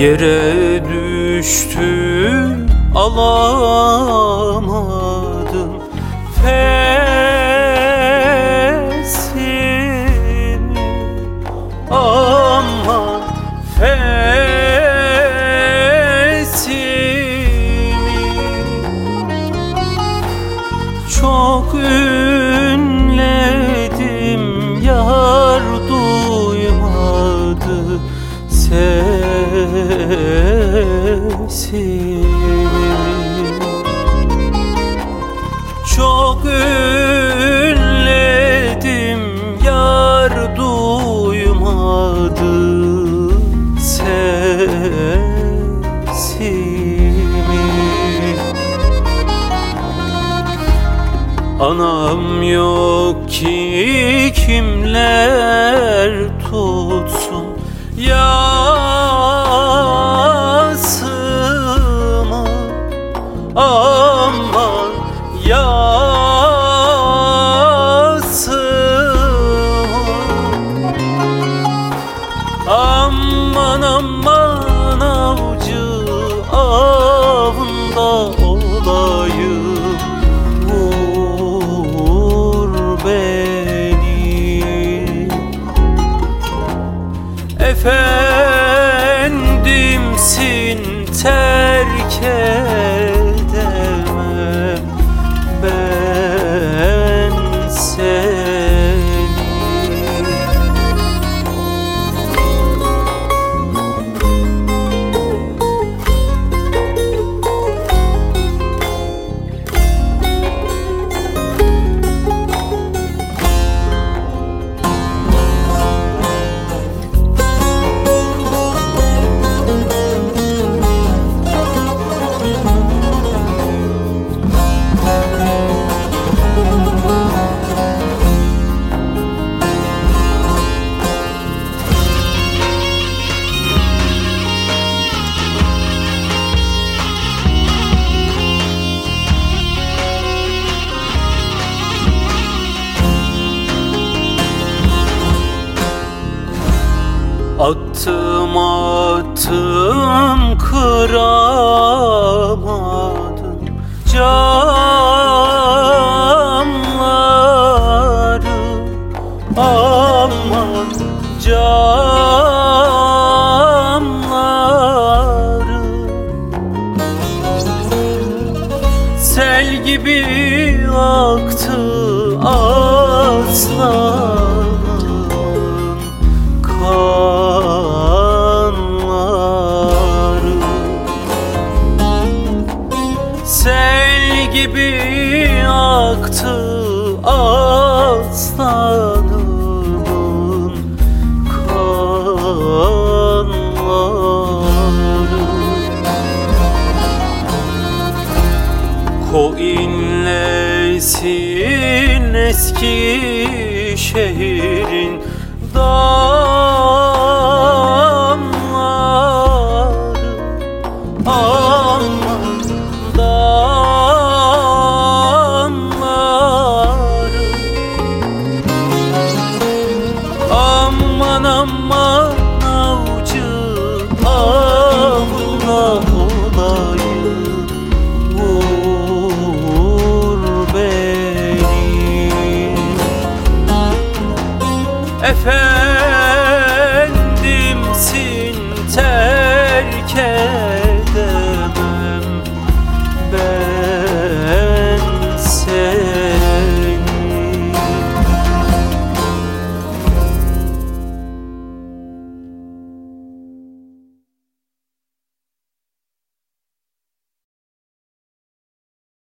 Yere düştü alamadım Fesini. Aman fesini. Çok ünledim yar duymadı sesimi Çok ünledim yar duymadı sesimi. Anam yok ki kimler tutsun avında olayım. Vur beni. Efendimsin terk edemem Attım attım kıramadım camları Aman camları Sel gibi aktı aslanın aktı aslanımın kanları. Ko inlesin eski şehrin damları Efe